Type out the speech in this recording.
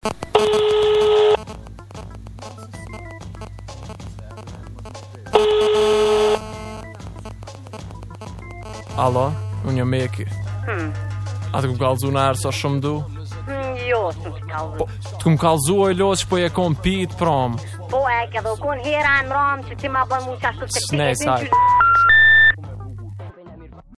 Alo, unë jëmë meki hmm. A të këmë kalzu në erë sa shumë du? Hmm, jo, të këmë po, Të këmë kalzu e lo që po e kom pitë prom Po e ke dhe u konë hera e më që ti ma bënë mu qashtu të të të